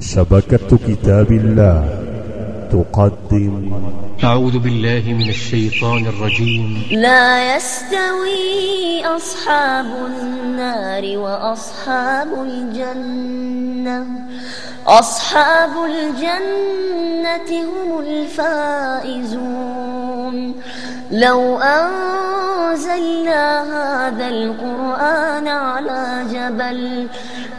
شبكة كتاب الله تقدم. أعوذ بالله من الشيطان الرجيم. لا يستوي أصحاب النار وأصحاب الجنة. أصحاب الجنة هم الفائزون. لو أنزلنا هذا القرآن على جبل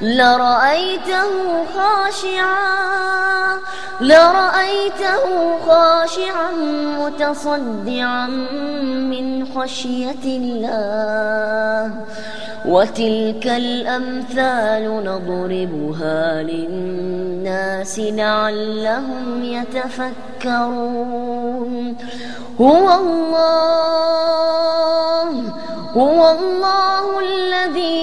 لرأيته خاشعا لرأيته خاشعا متصدعا من خشية الله. وتلك الأمثال نضربها للناس لعلهم يتفكرون. هو الله هو الله الذي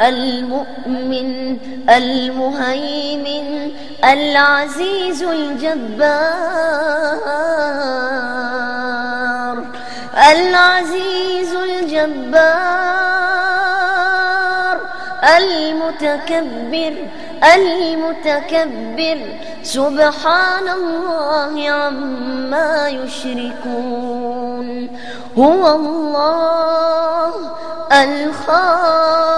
المؤمن المهيمن العزيز الجبار. العزيز الجبار المتكبر المتكبر. سبحان الله عما يشركون. هو الله